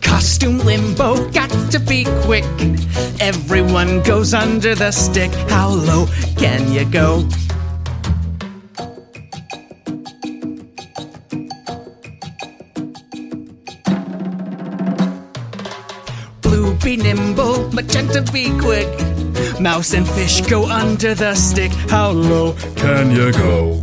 Costume limbo, got to be quick. Everyone goes under the stick. How low can you go? Blue be nimble, magenta be quick. Mouse and fish go under the stick. How low can you go?